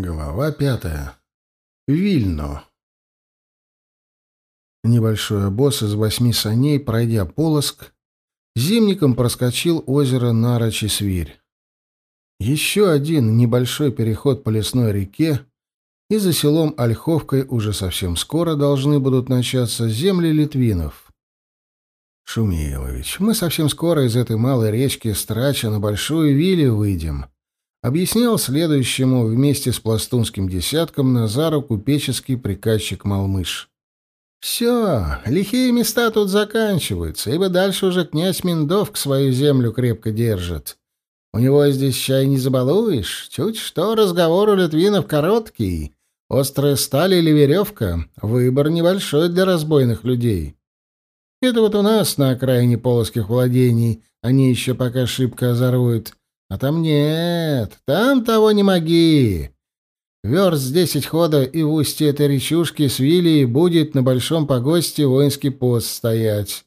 Глава пятая. Вильно. Небольшой обоз из восьми саней, пройдя Полоск, зимником проскочил озеро Нарочи-Свирь. Еще один небольшой переход по лесной реке, и за селом Ольховкой уже совсем скоро должны будут начаться земли литвинов. Шумилович, мы совсем скоро из этой малой речки Страча на Большую Вилю выйдем — объяснял следующему вместе с пластунским десятком Назару купеческий приказчик Малмыш. «Все, лихие места тут заканчиваются, ибо дальше уже князь Миндовк свою землю крепко держит. У него здесь чай не забалуешь, чуть что разговор у литвинов короткий, острая сталь или веревка, выбор небольшой для разбойных людей. Это вот у нас на окраине полоских владений они еще пока шибко озоруют, а там нет, там того не моги. Верст десять хода, и в устье этой речушки с Вилией будет на большом погосте воинский пост стоять.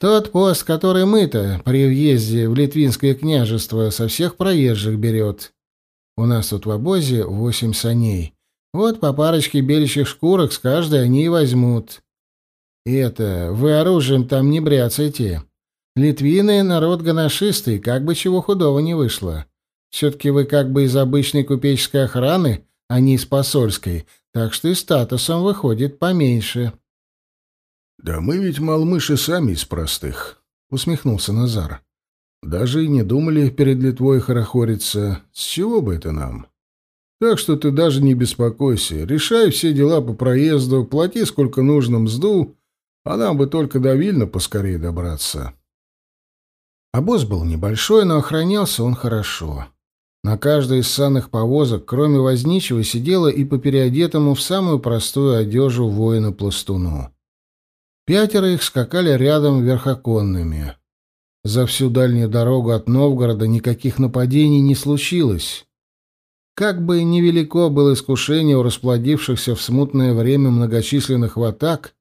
Тот пост, который мы-то при въезде в Литвинское княжество со всех проезжих берет. У нас тут в обозе восемь саней. Вот по парочке беличьих шкурок с каждой они и возьмут. И это, вы оружием там не бряцайте. Литвины — народ гоношистый, как бы чего худого не вышло. Все-таки вы как бы из обычной купеческой охраны, а не из посольской, так что и статусом выходит поменьше». «Да мы ведь малмыши сами из простых», — усмехнулся Назар. «Даже и не думали перед Литвой хорохориться. С чего бы это нам? Так что ты даже не беспокойся. Решай все дела по проезду, плати сколько нужно мзду, а нам бы только до Вильна поскорее добраться». Обоз был небольшой, но охранялся он хорошо. На каждой из санных повозок, кроме возничего, сидела и по переодетому в самую простую одежу воина-пластуну. Пятеро их скакали рядом верхоконными. За всю дальнюю дорогу от Новгорода никаких нападений не случилось. Как бы невелико было искушение у расплодившихся в смутное время многочисленных ватаг,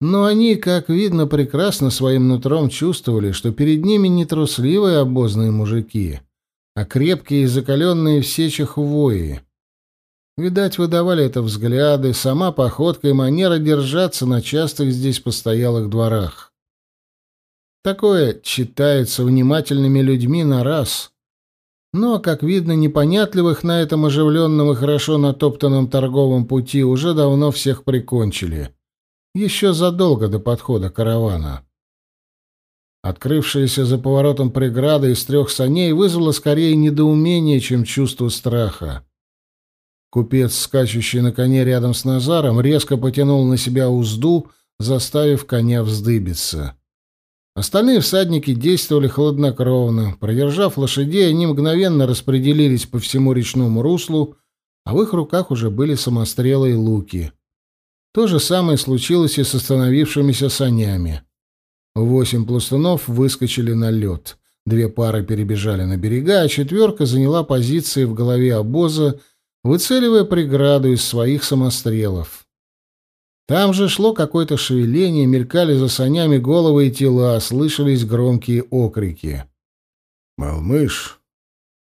но они, как видно, прекрасно своим нутром чувствовали, что перед ними не трусливые обозные мужики, а крепкие и закаленные в сечах вои. Видать, выдавали это взгляды, сама походка и манера держаться на частых здесь постоялых дворах. Такое читается внимательными людьми на раз. Но, как видно, непонятливых на этом оживленном и хорошо натоптанном торговом пути уже давно всех прикончили еще задолго до подхода каравана. Открывшаяся за поворотом преграда из трех саней вызвала скорее недоумение, чем чувство страха. Купец, скачущий на коне рядом с Назаром, резко потянул на себя узду, заставив коня вздыбиться. Остальные всадники действовали хладнокровно. Продержав лошадей, они мгновенно распределились по всему речному руслу, а в их руках уже были самострелы и луки. То же самое случилось и с остановившимися санями. Восемь пластунов выскочили на лед. Две пары перебежали на берега, а четверка заняла позиции в голове обоза, выцеливая преграду из своих самострелов. Там же шло какое-то шевеление, мелькали за санями головы и тела, слышались громкие окрики. «Малмыш,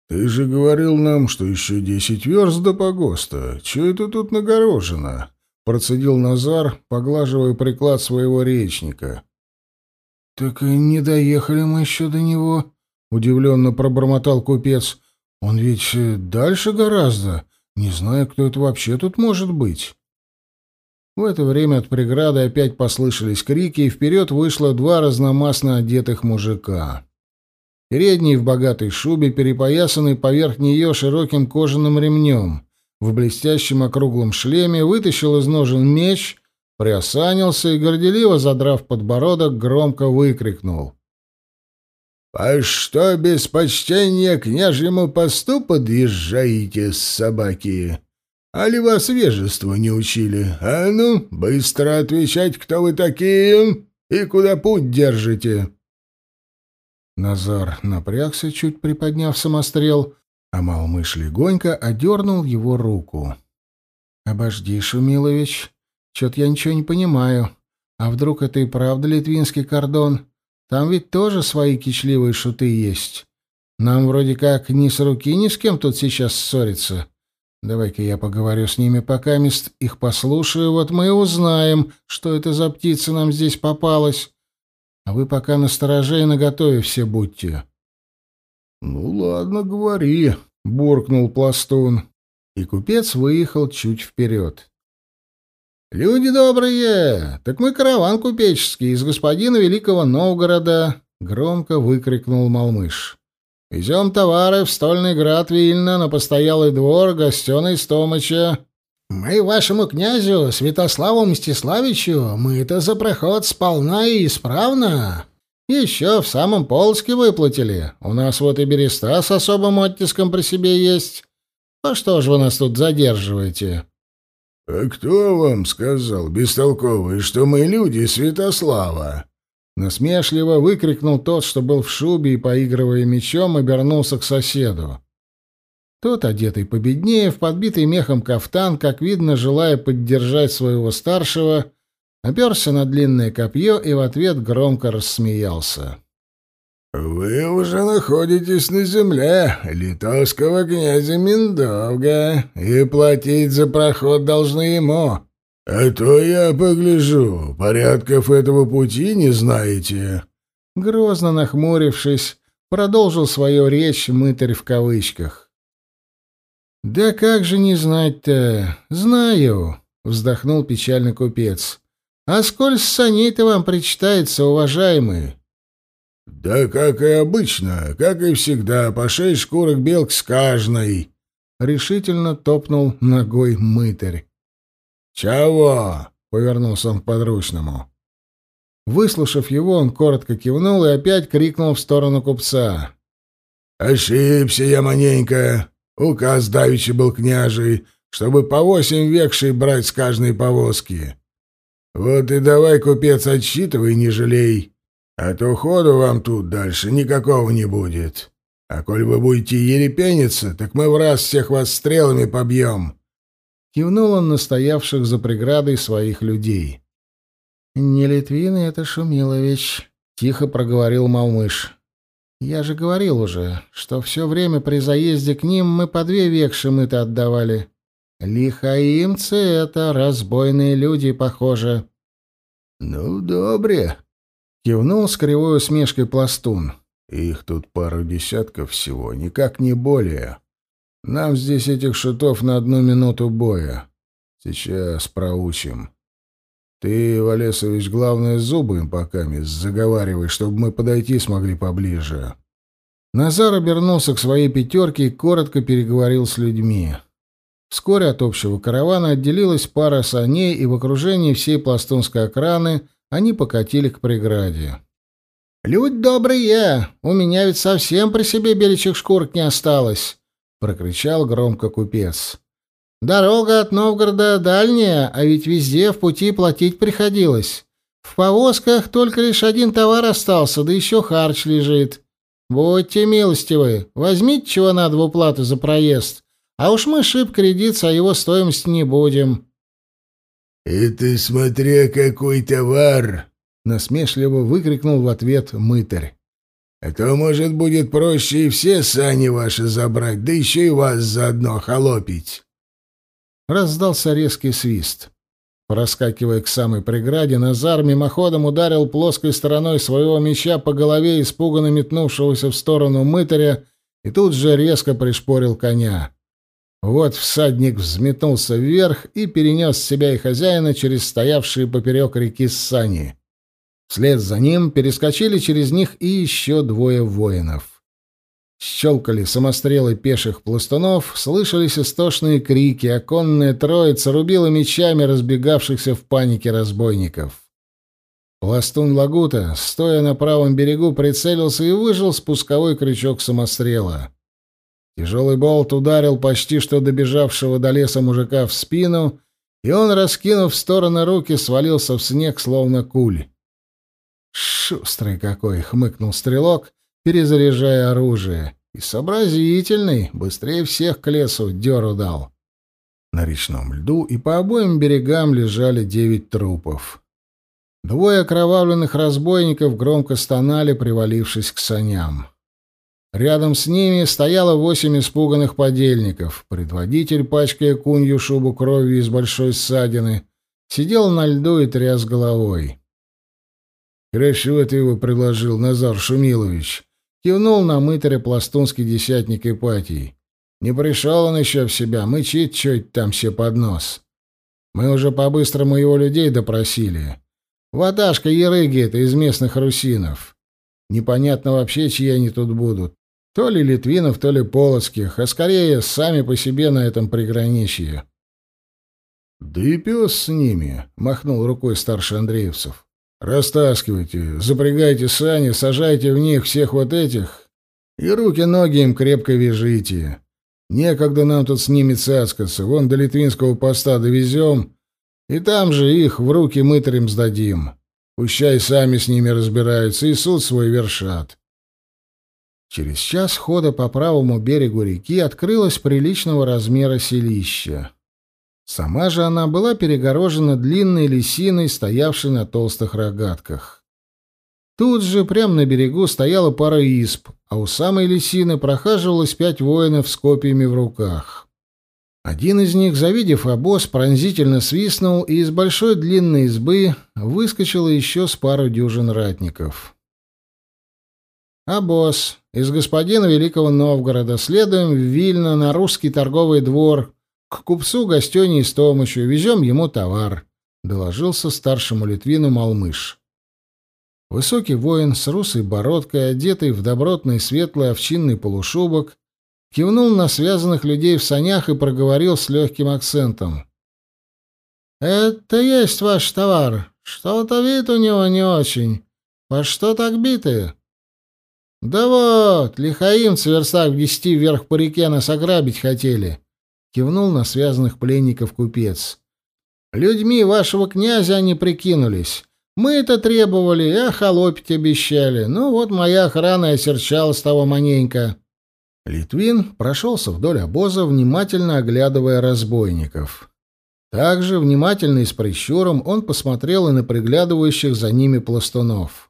ты же говорил нам, что еще десять верст до погоста. Чего это тут нагорожено?» Процедил Назар, поглаживая приклад своего речника. «Так и не доехали мы еще до него», — удивленно пробормотал купец. «Он ведь дальше гораздо. Не знаю, кто это вообще тут может быть». В это время от преграды опять послышались крики, и вперед вышло два разномастно одетых мужика. Передний в богатой шубе, перепоясанный поверх нее широким кожаным ремнем в блестящем округлом шлеме, вытащил из ножен меч, приосанился и, горделиво задрав подбородок, громко выкрикнул. «А что без почтения княжьему посту подъезжаете собаки? Али вас вежеству не учили? А ну, быстро отвечать, кто вы такие и куда путь держите!» Назар напрягся, чуть приподняв самострел, а Малмыш легонько одернул его руку. «Обожди, Шумилович, чё-то я ничего не понимаю. А вдруг это и правда литвинский кордон? Там ведь тоже свои кичливые шуты есть. Нам вроде как ни с руки ни с кем тут сейчас ссориться. Давай-ка я поговорю с ними, пока мест их послушаю, вот мы и узнаем, что это за птица нам здесь попалась. А вы пока настороже и наготове все будьте. — Ну ладно, говори, — буркнул пластун. И купец выехал чуть вперед. — Люди добрые! Так мы караван купеческий из господина Великого Новгорода! — громко выкрикнул Малмыш. Везем товары в стольный град Вильна на постоялый двор гостеной Стомыча. Мы вашему князю Святославу Мстиславичу мы-то за проход сполна и исправно. Еще в самом Полске выплатили. У нас вот и береста с особым оттиском при себе есть. А что же вы нас тут задерживаете?» «А кто вам сказал, бестолковый, что мы люди Святослава?» Насмешливо выкрикнул тот, что был в шубе и, поигрывая мечом, обернулся к соседу. Тот, одетый победнее, в подбитый мехом кафтан, как видно, желая поддержать своего старшего, оперся на длинное копье и в ответ громко рассмеялся. «Вы уже находитесь на земле литовского князя Миндовга, и платить за проход должны ему. «А то я погляжу, порядков этого пути не знаете». Грозно нахмурившись, продолжил свою речь мытарь в кавычках. «Да как же не знать-то? Знаю», — вздохнул печальный купец. «А сколь саней-то вам причитается, уважаемый?» «Да как и обычно, как и всегда, по шесть шкурок белк с каждой», — решительно топнул ногой мытарь. «Чего?» — повернулся он к подручному. Выслушав его, он коротко кивнул и опять крикнул в сторону купца. «Ошибся я маненько. Указ давичи был княжий, чтобы по восемь векшей брать с каждой повозки. Вот и давай, купец, отсчитывай, не жалей, а то ходу вам тут дальше никакого не будет. А коль вы будете ерепениться, так мы в раз всех вас стрелами побьем. Кивнул он на стоявших за преградой своих людей. «Не Литвины это, Шумилович», — тихо проговорил Малмыш. «Я же говорил уже, что все время при заезде к ним мы по две векши мы-то отдавали. Лихаимцы — это разбойные люди, похоже». «Ну, добре», — кивнул с кривой усмешкой пластун. «Их тут пару десятков всего, никак не более». Нам здесь этих шутов на одну минуту боя. Сейчас проучим. Ты, Валесович, главное, зубы им пока заговаривай, чтобы мы подойти смогли поближе. Назар обернулся к своей пятерке и коротко переговорил с людьми. Вскоре от общего каравана отделилась пара саней, и в окружении всей пластунской окраны они покатили к преграде. «Людь добрые! У меня ведь совсем при себе беличьих шкурок не осталось!» — прокричал громко купец. «Дорога от Новгорода дальняя, а ведь везде в пути платить приходилось. В повозках только лишь один товар остался, да еще харч лежит. Будьте милостивы, возьмите чего надо в уплату за проезд, а уж мы шиб кредит, а его стоимость не будем». «Это смотря какой товар!» — насмешливо выкрикнул в ответ мытарь. А то, может, будет проще и все сани ваши забрать, да еще и вас заодно холопить. Раздался резкий свист. Проскакивая к самой преграде, Назар мимоходом ударил плоской стороной своего меча по голове испуганно метнувшегося в сторону мытаря и тут же резко пришпорил коня. Вот всадник взметнулся вверх и перенес себя и хозяина через стоявшие поперек реки сани. Вслед за ним перескочили через них и еще двое воинов. Щелкали самострелы пеших пластунов, слышались истошные крики, а конная троица рубила мечами разбегавшихся в панике разбойников. Пластун Лагута, стоя на правом берегу, прицелился и выжил спусковой крючок самострела. Тяжелый болт ударил почти что добежавшего до леса мужика в спину, и он, раскинув в стороны руки, свалился в снег, словно куль. «Шустрый какой!» — хмыкнул стрелок, перезаряжая оружие. «И сообразительный, быстрее всех к лесу дёру дал». На речном льду и по обоим берегам лежали девять трупов. Двое окровавленных разбойников громко стонали, привалившись к саням. Рядом с ними стояло восемь испуганных подельников. Предводитель, пачкая кунью шубу кровью из большой ссадины, сидел на льду и тряс головой. «Хорошо ты его предложил, Назар Шумилович», — кивнул на мытаря пластунский десятник Ипатий. «Не пришел он еще в себя, мычит чуть там все под нос. Мы уже по-быстрому его людей допросили. Ваташка Ерыги это из местных русинов. Непонятно вообще, чьи они тут будут. То ли Литвинов, то ли Полоцких, а скорее сами по себе на этом приграничье. «Да и пес с ними», — махнул рукой старший Андреевцев. «Растаскивайте, запрягайте сани, сажайте в них всех вот этих и руки-ноги им крепко вяжите. Некогда нам тут с ними цацкаться, вон до литвинского поста довезем, и там же их в руки мытарям сдадим. Пущай сами с ними разбираются и суд свой вершат». Через час хода по правому берегу реки открылось приличного размера селище. Сама же она была перегорожена длинной лисиной, стоявшей на толстых рогатках. Тут же, прямо на берегу, стояла пара исп, а у самой лисины прохаживалось пять воинов с копьями в руках. Один из них, завидев обоз, пронзительно свистнул, и из большой длинной избы выскочило еще с пару дюжин ратников. «Обоз. Из господина Великого Новгорода. Следуем в Вильно на русский торговый двор, к купцу гостёней с Томычу, везем ему товар», — доложился старшему Литвину Малмыш. Высокий воин с русой бородкой, одетый в добротный светлый овчинный полушубок, кивнул на связанных людей в санях и проговорил с легким акцентом. «Это есть ваш товар. Что-то вид у него не очень. По что так битые?» «Да вот, лихаимцы верстак в десяти вверх по реке нас ограбить хотели», — кивнул на связанных пленников купец. «Людьми вашего князя они прикинулись. Мы это требовали и охолопить обещали. Ну вот моя охрана осерчала с того маненько». Литвин прошелся вдоль обоза, внимательно оглядывая разбойников. Также, внимательно и с прищуром, он посмотрел и на приглядывающих за ними пластунов.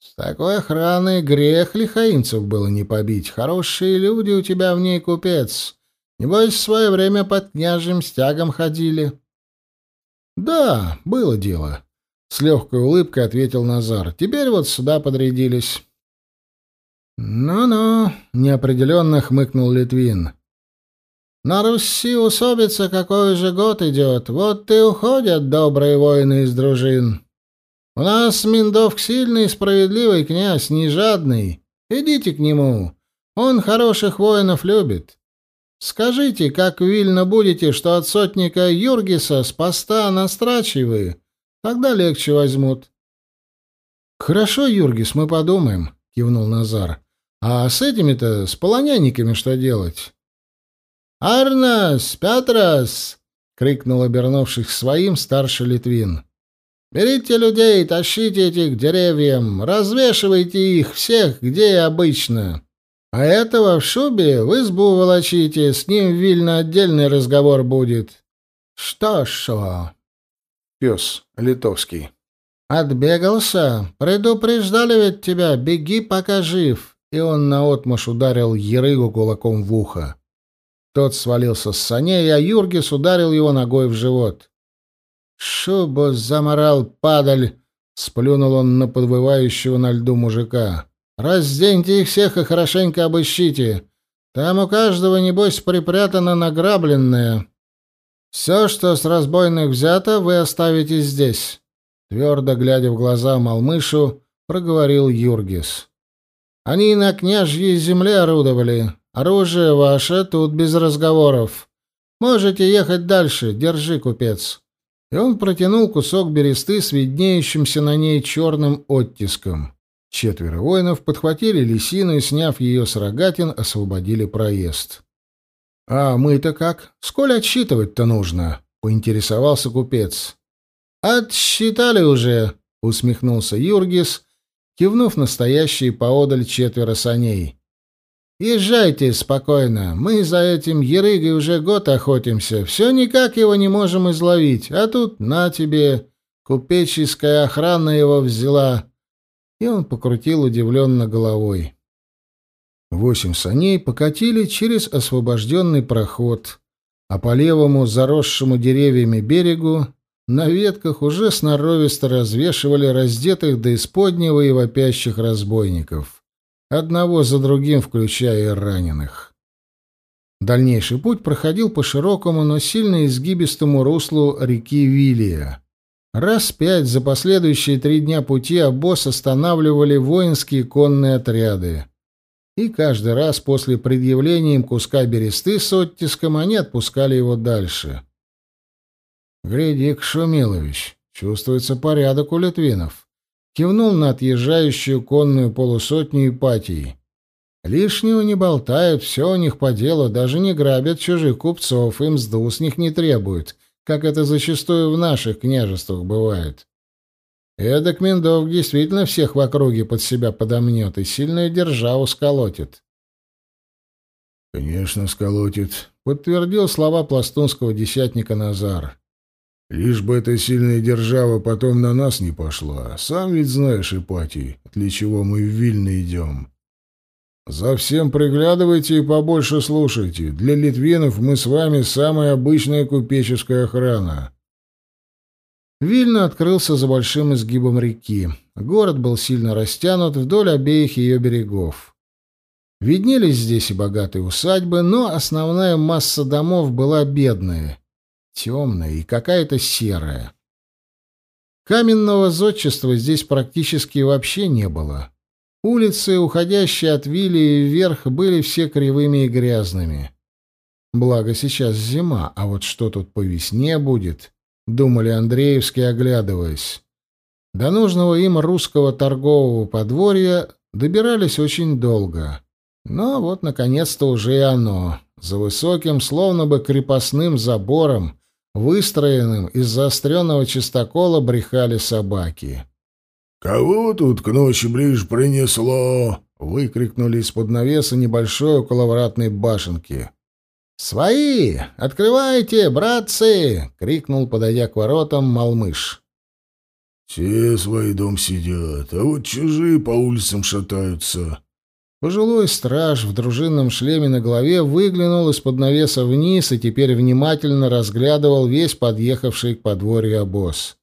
С такой охраной грех лихаимцев было не побить. Хорошие люди у тебя в ней, купец. Небось, в свое время под княжьим стягом ходили. — Да, было дело. С легкой улыбкой ответил Назар. Теперь вот сюда подрядились. «Ну-ну», — неопределенно хмыкнул Литвин. «На Руси усобица какой же год идет. Вот и уходят добрые воины из дружин. У нас Миндовк сильный и справедливый князь, не жадный. Идите к нему. Он хороших воинов любит. Скажите, как вильно будете, что от сотника Юргиса с поста настрачивы, тогда легче возьмут. Хорошо, Юргис, мы подумаем, кивнул Назар. А с этими-то, с полонянниками что делать? Арнас, Петрас! крикнул обернувшись своим старший Литвин. Берите людей, тащите этих к деревьям, развешивайте их всех, где и обычно. А этого в шубе в избу волочите, с ним вильно отдельный разговор будет. Что шо? Пес литовский. Отбегался? Предупреждали ведь тебя, беги, пока жив. И он наотмашь ударил Ерыгу кулаком в ухо. Тот свалился с саней, а Юргис ударил его ногой в живот. «Шубу заморал, падаль!» — сплюнул он на подвывающего на льду мужика. «Разденьте их всех и хорошенько обыщите. Там у каждого, небось, припрятано награбленное. Все, что с разбойных взято, вы оставите здесь». Твердо глядя в глаза Малмышу, проговорил Юргис. «Они на княжьей земле орудовали. Оружие ваше тут без разговоров. Можете ехать дальше. Держи, купец» и он протянул кусок бересты с виднеющимся на ней черным оттиском. Четверо воинов подхватили лисину и, сняв ее с рогатин, освободили проезд. — А мы-то как? Сколь отсчитывать-то нужно? — поинтересовался купец. — Отсчитали уже, — усмехнулся Юргис, кивнув настоящие поодаль четверо саней. Езжайте спокойно. Мы за этим ерыгой уже год охотимся. Все никак его не можем изловить. А тут на тебе. Купеческая охрана его взяла. И он покрутил удивленно головой. Восемь саней покатили через освобожденный проход, а по левому, заросшему деревьями берегу, на ветках уже сноровисто развешивали раздетых до исподнего и вопящих разбойников, одного за другим включая и раненых. Дальнейший путь проходил по широкому, но сильно изгибистому руслу реки Вилия. Раз пять за последующие три дня пути обоз останавливали воинские конные отряды. И каждый раз после предъявления им куска бересты с оттиском они отпускали его дальше. «Гляди-ка, чувствуется порядок у литвинов», кивнул на отъезжающую конную полусотню Ипатии. Лишнего не болтают, все у них по делу, даже не грабят чужих купцов, им сду с них не требуют, как это зачастую в наших княжествах бывает. Эдак Миндов действительно всех в округе под себя подомнет и сильную державу сколотит. — Конечно, сколотит, — подтвердил слова пластунского десятника Назар. — Лишь бы эта сильная держава потом на нас не пошла. Сам ведь знаешь, Ипатий, для чего мы в Вильно идем. За всем приглядывайте и побольше слушайте. Для литвинов мы с вами самая обычная купеческая охрана. Вильно открылся за большим изгибом реки. Город был сильно растянут вдоль обеих ее берегов. Виднелись здесь и богатые усадьбы, но основная масса домов была бедная, темная и какая-то серая. Каменного зодчества здесь практически вообще не было. Улицы, уходящие от Вилли вверх, были все кривыми и грязными. Благо сейчас зима, а вот что тут по весне будет, думали Андреевские, оглядываясь. До нужного им русского торгового подворья добирались очень долго. Но вот, наконец-то, уже и оно. За высоким, словно бы крепостным забором, выстроенным из заостренного чистокола, брехали собаки. «Кого тут к ночи ближе принесло?» — выкрикнули из-под навеса небольшой околовратной башенки. «Свои! Открывайте, братцы!» — крикнул, подойдя к воротам, Малмыш. «Все свои дом сидят, а вот чужие по улицам шатаются». Пожилой страж в дружинном шлеме на голове выглянул из-под навеса вниз и теперь внимательно разглядывал весь подъехавший к подворью обоз.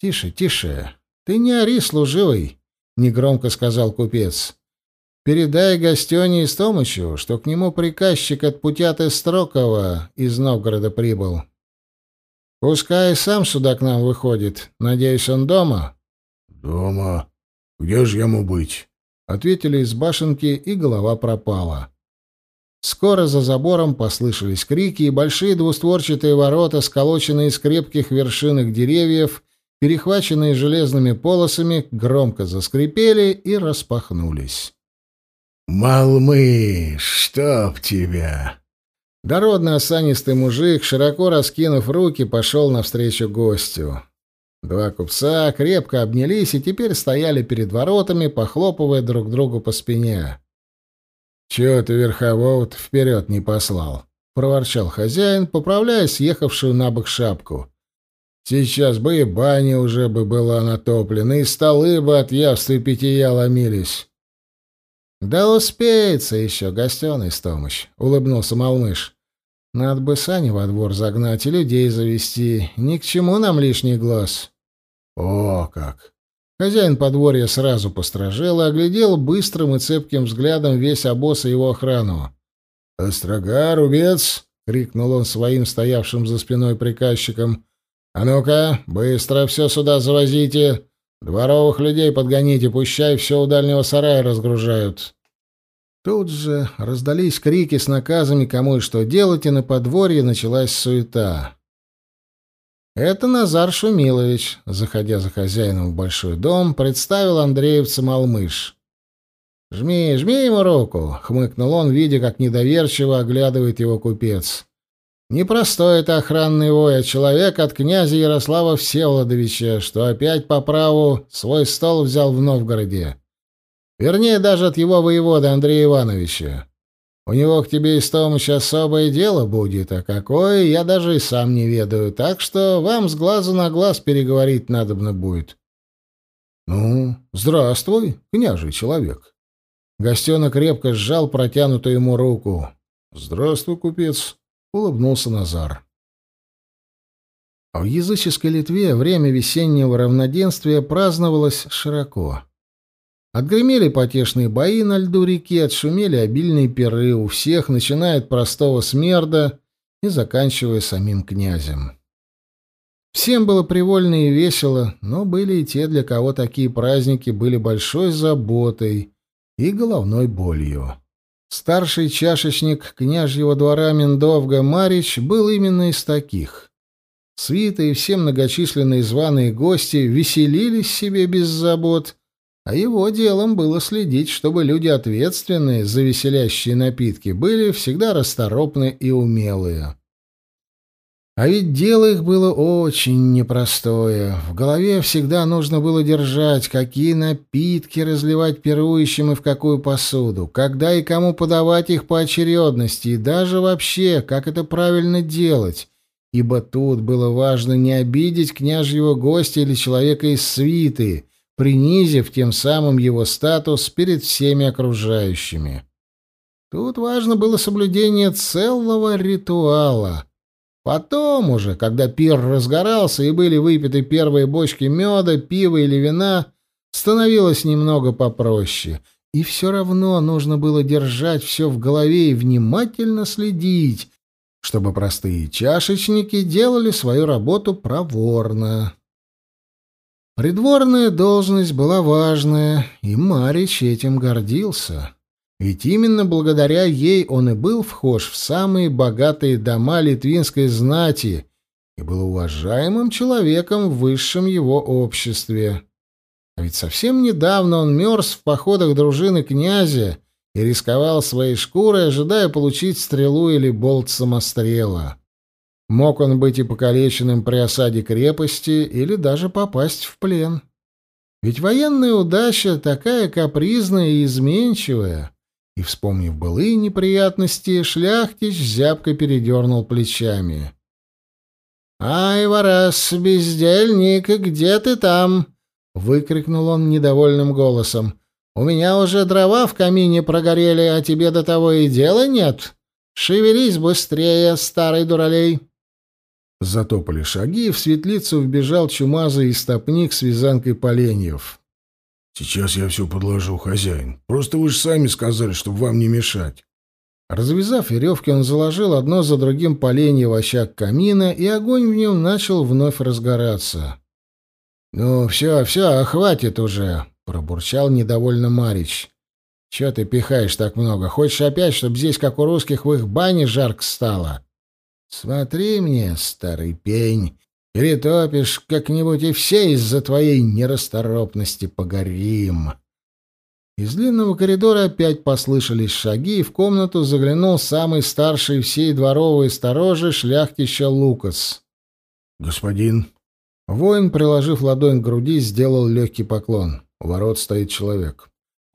«Тише, тише!» «Ты не ори, служивый», — негромко сказал купец. «Передай Гостёне Истомычу, что к нему приказчик от Путяты Строкова из Новгорода прибыл. Пускай сам сюда к нам выходит. Надеюсь, он дома?» «Дома. Где же ему быть?» — ответили из башенки, и голова пропала. Скоро за забором послышались крики, и большие двустворчатые ворота, сколоченные из крепких вершинок деревьев, перехваченные железными полосами, громко заскрипели и распахнулись. «Малмыш, чтоб тебя!» Дородный осанистый мужик, широко раскинув руки, пошел навстречу гостю. Два купца крепко обнялись и теперь стояли перед воротами, похлопывая друг другу по спине. «Чего ты верхового вперед не послал?» — проворчал хозяин, поправляя съехавшую на бок шапку. Сейчас бы и баня уже бы была натоплена, и столы бы от явства и питья ломились. — Да успеется еще, гостеный Стомыч, — улыбнулся Малмыш. — Надо бы сани во двор загнать и людей завести. Ни к чему нам лишний глаз. — О, как! Хозяин подворья сразу постражел и оглядел быстрым и цепким взглядом весь обоз и его охрану. «Острога, рубец!» — крикнул он своим стоявшим за спиной приказчикам. «А ну-ка, быстро все сюда завозите. Дворовых людей подгоните, пущай все у дальнего сарая разгружают». Тут же раздались крики с наказами, кому и что делать, и на подворье началась суета. Это Назар Шумилович, заходя за хозяином в большой дом, представил Андреевца Малмыш. «Жми, жми ему руку!» — хмыкнул он, видя, как недоверчиво оглядывает его купец. Непростой это охранный вой, а человек от князя Ярослава Всеволодовича, что опять по праву свой стол взял в Новгороде. Вернее, даже от его воевода Андрея Ивановича. У него к тебе, Истомыч, особое дело будет, а какое, я даже и сам не ведаю, так что вам с глазу на глаз переговорить надобно будет. — Ну, здравствуй, княжий человек. Гостенок крепко сжал протянутую ему руку. «Здравствуй, купец», — улыбнулся Назар. В языческой Литве время весеннего равноденствия праздновалось широко. Отгремели потешные бои на льду реки, отшумели обильные пиры у всех, начиная от простого смерда и заканчивая самим князем. Всем было привольно и весело, но были и те, для кого такие праздники были большой заботой и головной болью. Старший чашечник княжьего двора Миндовга Марич был именно из таких. Свита и все многочисленные званые гости веселились себе без забот, а его делом было следить, чтобы люди ответственные за веселящие напитки были всегда расторопны и умелые. А ведь дело их было очень непростое. В голове всегда нужно было держать, какие напитки разливать пирующим и в какую посуду, когда и кому подавать их по очередности, и даже вообще, как это правильно делать. Ибо тут было важно не обидеть княжьего гостя или человека из свиты, принизив тем самым его статус перед всеми окружающими. Тут важно было соблюдение целого ритуала — Потом уже, когда пир разгорался и были выпиты первые бочки меда, пива или вина, становилось немного попроще. И все равно нужно было держать все в голове и внимательно следить, чтобы простые чашечники делали свою работу проворно. Придворная должность была важная, и Марич этим гордился. Ведь именно благодаря ей он и был вхож в самые богатые дома литвинской знати и был уважаемым человеком в высшем его обществе. А ведь совсем недавно он мерз в походах дружины князя и рисковал своей шкурой, ожидая получить стрелу или болт самострела. Мог он быть и покалеченным при осаде крепости или даже попасть в плен. Ведь военная удача такая капризная и изменчивая — и, вспомнив былые неприятности, шляхтич зябко передернул плечами. «Ай, ворас, бездельник, где ты там?» — выкрикнул он недовольным голосом. «У меня уже дрова в камине прогорели, а тебе до того и дела нет. Шевелись быстрее, старый дуралей!» Затопали шаги, и в светлицу вбежал чумазый истопник с вязанкой поленьев. «Сейчас я все подложу, хозяин. Просто вы же сами сказали, чтобы вам не мешать». Развязав веревки, он заложил одно за другим поленья в очаг камина, и огонь в нем начал вновь разгораться. «Ну, все, все, хватит уже», — пробурчал недовольно Марич. «Че ты пихаешь так много? Хочешь опять, чтобы здесь, как у русских, в их бане жарко стало?» «Смотри мне, старый пень, Перетопишь как-нибудь, и все из-за твоей нерасторопности погорим. Из длинного коридора опять послышались шаги, и в комнату заглянул самый старший всей дворовой сторожи шляхтища Лукас. «Господин». Воин, приложив ладонь к груди, сделал легкий поклон. У ворот стоит человек.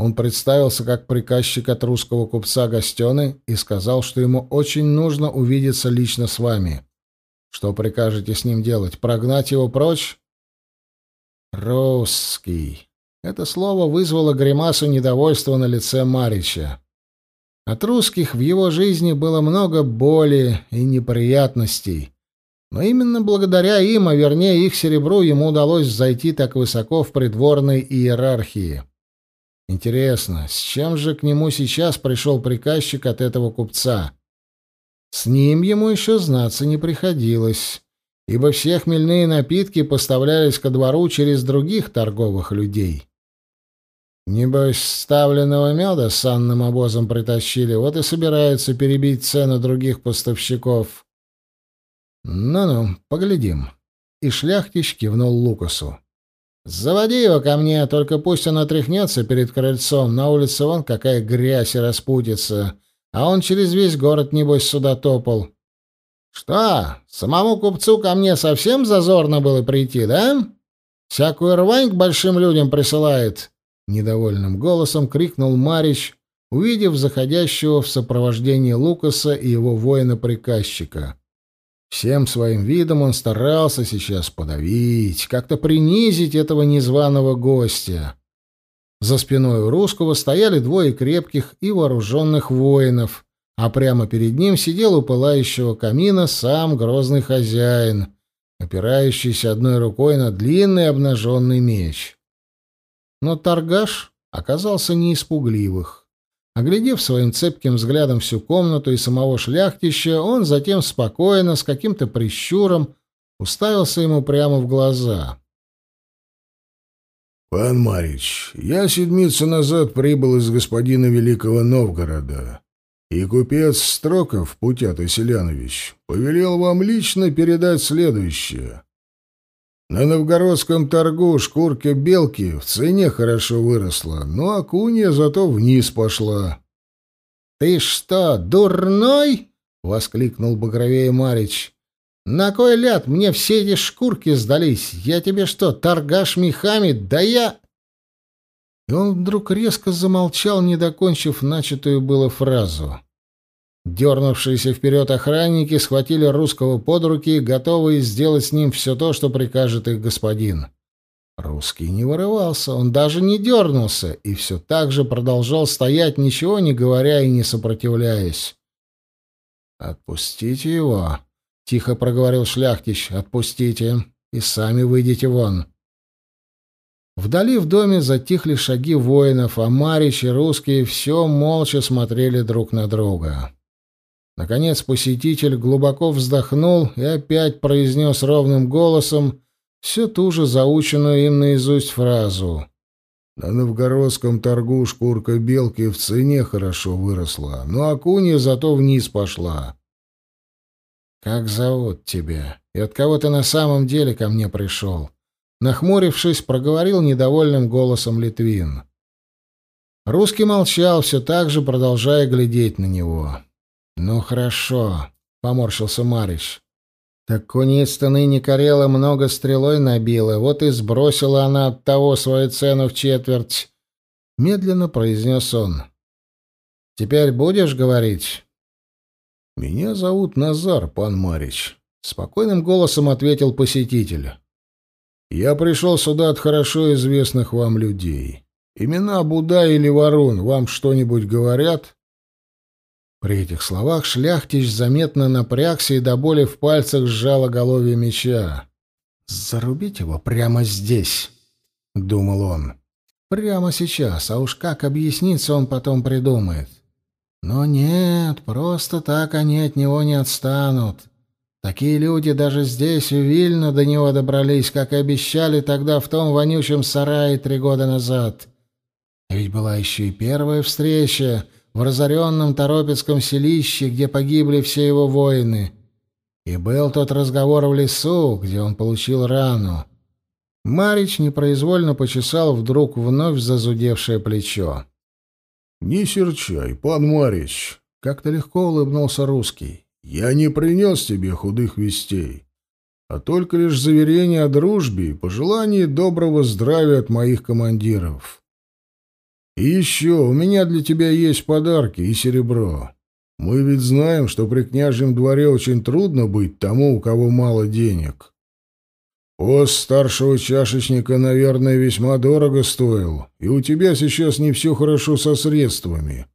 Он представился как приказчик от русского купца Гостены и сказал, что ему очень нужно увидеться лично с вами. Что прикажете с ним делать? Прогнать его прочь? Русский. Это слово вызвало гримасу недовольства на лице Марича. От русских в его жизни было много боли и неприятностей. Но именно благодаря им, а вернее их серебру, ему удалось зайти так высоко в придворной иерархии. Интересно, с чем же к нему сейчас пришел приказчик от этого купца? С ним ему еще знаться не приходилось, ибо все хмельные напитки поставлялись ко двору через других торговых людей. Небось, ставленного меда с санным обозом притащили, вот и собираются перебить цену других поставщиков. Ну-ну, поглядим. И шляхтич кивнул Лукасу. «Заводи его ко мне, только пусть он отряхнется перед крыльцом. На улице вон какая грязь и распутится. А он через весь город, небось, сюда топал. Что, самому купцу ко мне совсем зазорно было прийти, да? Всякую рвань к большим людям присылает. Недовольным голосом крикнул Марич, увидев заходящего в сопровождении Лукаса и его воина-приказчика. Всем своим видом он старался сейчас подавить, как-то принизить этого незваного гостя. За спиной у русского стояли двое крепких и вооруженных воинов, а прямо перед ним сидел у пылающего камина сам грозный хозяин, опирающийся одной рукой на длинный обнаженный меч. Но торгаш оказался не испугливых. Оглядев своим цепким взглядом всю комнату и самого шляхтища, он затем спокойно, с каким-то прищуром, уставился ему прямо в глаза. «Пан Марич, я седмицу назад прибыл из господина Великого Новгорода, и купец Строков, Путята Селянович, повелел вам лично передать следующее. На новгородском торгу шкурка белки в цене хорошо выросла, но окунья зато вниз пошла». «Ты что, дурной?» — воскликнул Багровее Марич. На кой ляд мне все эти шкурки сдались? Я тебе что, торгаш мехами? Да я...» И он вдруг резко замолчал, не докончив начатую было фразу. Дернувшиеся вперед охранники схватили русского под руки, готовые сделать с ним все то, что прикажет их господин. Русский не вырывался, он даже не дернулся, и все так же продолжал стоять, ничего не говоря и не сопротивляясь. «Отпустите его», — тихо проговорил шляхтич. «Отпустите, и сами выйдите вон». Вдали в доме затихли шаги воинов, а Марич и русские все молча смотрели друг на друга. Наконец посетитель глубоко вздохнул и опять произнес ровным голосом всю ту же заученную им наизусть фразу. «На новгородском торгу шкурка белки в цене хорошо выросла, но окунья зато вниз пошла. «Как зовут тебя? И от кого ты на самом деле ко мне пришел?» Нахмурившись, проговорил недовольным голосом Литвин. Русский молчал, все так же продолжая глядеть на него. «Ну хорошо», — поморщился Марич. «Так куница ныне Карела много стрелой набила, вот и сбросила она от того свою цену в четверть», — медленно произнес он. «Теперь будешь говорить?» «Меня зовут Назар, пан Марич», — спокойным голосом ответил посетитель. «Я пришел сюда от хорошо известных вам людей. Имена Буда или Ворон вам что-нибудь говорят?» При этих словах шляхтич заметно напрягся и до боли в пальцах сжал оголовье меча. «Зарубить его прямо здесь», — думал он. «Прямо сейчас, а уж как объясниться он потом придумает». Но нет, просто так они от него не отстанут. Такие люди даже здесь, в Вильно, до него добрались, как и обещали тогда в том вонючем сарае три года назад. А ведь была еще и первая встреча в разоренном Торопецком селище, где погибли все его воины. И был тот разговор в лесу, где он получил рану. Марич непроизвольно почесал вдруг вновь зазудевшее плечо. «Не серчай, пан Марич!» — как-то легко улыбнулся русский. «Я не принес тебе худых вестей, а только лишь заверение о дружбе и пожелание доброго здравия от моих командиров. И еще у меня для тебя есть подарки и серебро. Мы ведь знаем, что при княжьем дворе очень трудно быть тому, у кого мало денег». Пост старшего чашечника, наверное, весьма дорого стоил, и у тебя сейчас не все хорошо со средствами.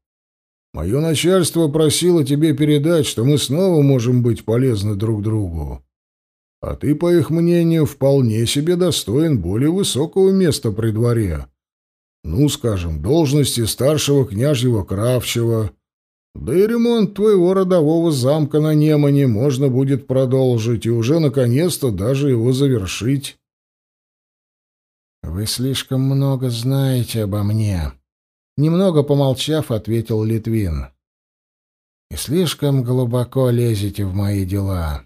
Мое начальство просило тебе передать, что мы снова можем быть полезны друг другу. А ты, по их мнению, вполне себе достоин более высокого места при дворе. Ну, скажем, должности старшего княжьего кравчего, да и ремонт твоего родового замка на Немане можно будет продолжить и уже наконец-то даже его завершить. Вы слишком много знаете обо мне, немного помолчав, ответил Литвин. И слишком глубоко лезете в мои дела.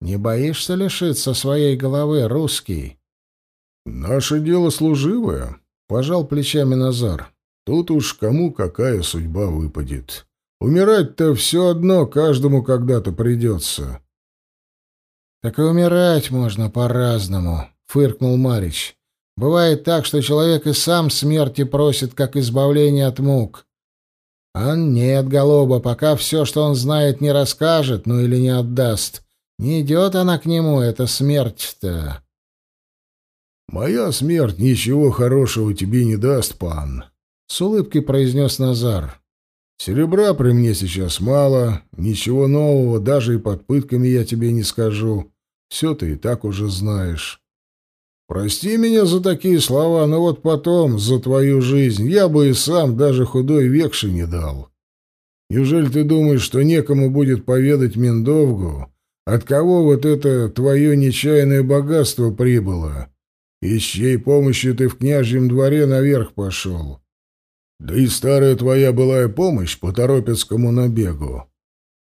Не боишься лишиться своей головы, русский? Наше дело служивое, пожал плечами Назар. Тут уж кому какая судьба выпадет. Умирать-то все одно каждому когда-то придется. — Так и умирать можно по-разному, — фыркнул Марич. — Бывает так, что человек и сам смерти просит, как избавление от мук. А нет, голуба, пока все, что он знает, не расскажет, ну или не отдаст. Не идет она к нему, эта смерть-то. Моя смерть ничего хорошего тебе не даст, пан, — с улыбкой произнес Назар. Серебра при мне сейчас мало, ничего нового, даже и под пытками я тебе не скажу. Все ты и так уже знаешь. Прости меня за такие слова, но вот потом, за твою жизнь, я бы и сам даже худой векши не дал. Неужели ты думаешь, что некому будет поведать Миндовгу, от кого вот это твое нечаянное богатство прибыло? И с чьей помощью ты в княжьем дворе наверх пошел? Да и старая твоя былая помощь по Торопецкому набегу.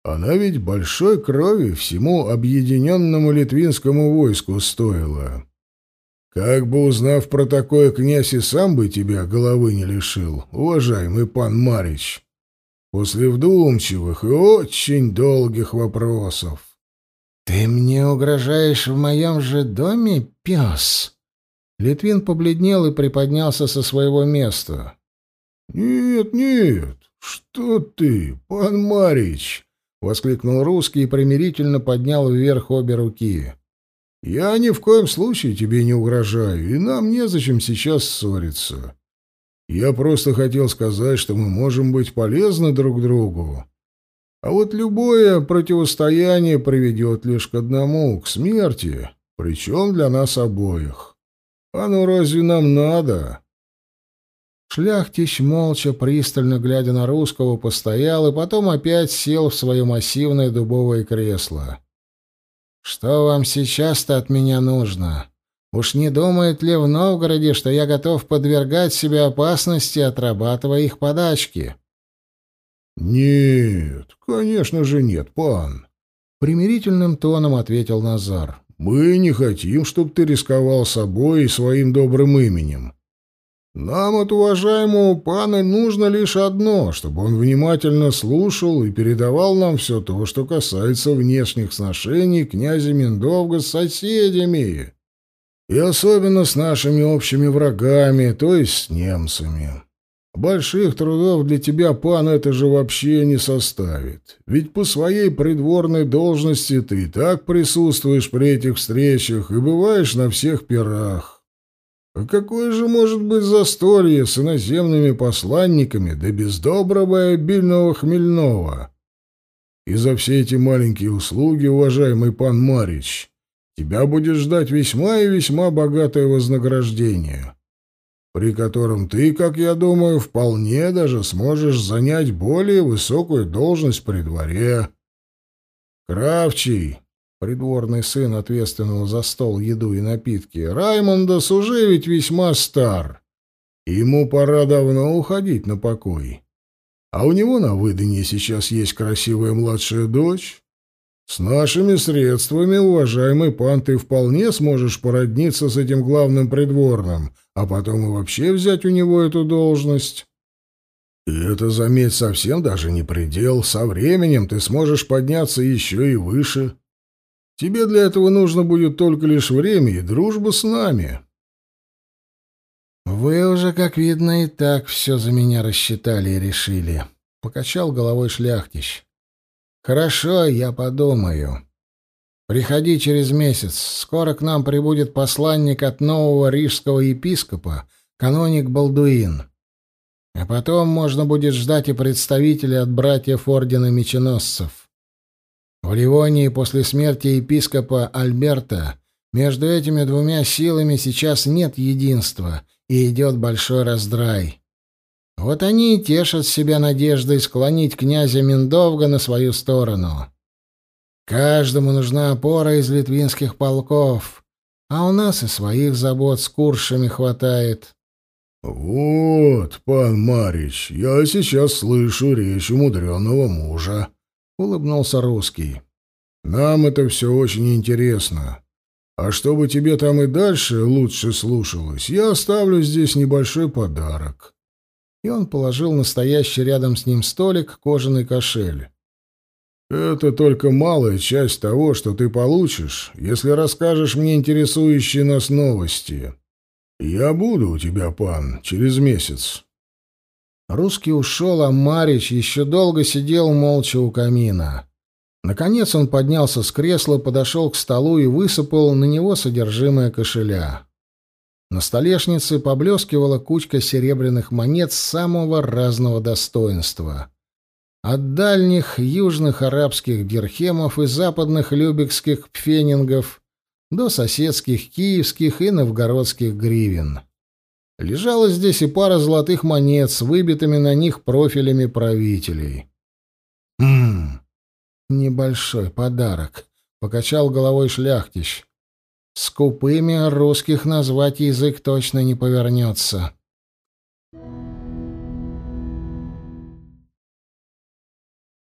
Она ведь большой крови всему объединенному литвинскому войску стоила. Как бы узнав про такое, князь и сам бы тебя головы не лишил, уважаемый пан Марич, после вдумчивых и очень долгих вопросов. — Ты мне угрожаешь в моем же доме, пес? Литвин побледнел и приподнялся со своего места. — Нет, нет, что ты, пан Марич! — воскликнул русский и примирительно поднял вверх обе руки. Я ни в коем случае тебе не угрожаю, и нам незачем сейчас ссориться. Я просто хотел сказать, что мы можем быть полезны друг другу. А вот любое противостояние приведет лишь к одному — к смерти, причем для нас обоих. А ну разве нам надо?» Шляхтич, молча, пристально глядя на русского, постоял и потом опять сел в свое массивное дубовое кресло. «Что вам сейчас-то от меня нужно? Уж не думает ли в Новгороде, что я готов подвергать себя опасности, отрабатывая их подачки?» «Нет, конечно же нет, пан», — примирительным тоном ответил Назар. «Мы не хотим, чтобы ты рисковал собой и своим добрым именем. Нам от уважаемого пана нужно лишь одно, чтобы он внимательно слушал и передавал нам все то, что касается внешних сношений князя Миндовга с соседями, и особенно с нашими общими врагами, то есть с немцами. Больших трудов для тебя, пан, это же вообще не составит, ведь по своей придворной должности ты и так присутствуешь при этих встречах и бываешь на всех пирах. А какое же может быть застолье с иноземными посланниками, да без доброго и обильного хмельного? И за все эти маленькие услуги, уважаемый пан Марич, тебя будет ждать весьма и весьма богатое вознаграждение, при котором ты, как я думаю, вполне даже сможешь занять более высокую должность при дворе. Кравчий, придворный сын ответственного за стол, еду и напитки, Раймондас уже ведь весьма стар. Ему пора давно уходить на покой. А у него на выданье сейчас есть красивая младшая дочь. С нашими средствами, уважаемый пан, ты вполне сможешь породниться с этим главным придворным, а потом и вообще взять у него эту должность. И это, заметь, совсем даже не предел. Со временем ты сможешь подняться еще и выше. Тебе для этого нужно будет только лишь время и дружба с нами. Вы уже, как видно, и так все за меня рассчитали и решили, покачал головой шляхтич. Хорошо, я подумаю. Приходи через месяц. Скоро к нам прибудет посланник от нового рижского епископа, каноник Балдуин. А потом можно будет ждать и представителей от братьев ордена меченосцев. В Ливонии после смерти епископа Альберта между этими двумя силами сейчас нет единства, и идет большой раздрай. Вот они и тешат себя надеждой склонить князя Миндовга на свою сторону. Каждому нужна опора из литвинских полков, а у нас и своих забот с куршами хватает. — Вот, пан Марич, я сейчас слышу речь умудренного мужа, — улыбнулся русский. «Нам это все очень интересно. А чтобы тебе там и дальше лучше слушалось, я оставлю здесь небольшой подарок». И он положил настоящий рядом с ним столик кожаный кошель. «Это только малая часть того, что ты получишь, если расскажешь мне интересующие нас новости. Я буду у тебя, пан, через месяц». Русский ушел, а Марич еще долго сидел молча у камина. Наконец он поднялся с кресла, подошел к столу и высыпал на него содержимое кошеля. На столешнице поблескивала кучка серебряных монет самого разного достоинства. От дальних южных арабских дирхемов и западных любекских пфенингов до соседских киевских и новгородских гривен. Лежала здесь и пара золотых монет с выбитыми на них профилями правителей. «Хм, небольшой подарок», — покачал головой шляхтищ. Скупыми русских назвать язык точно не повернется.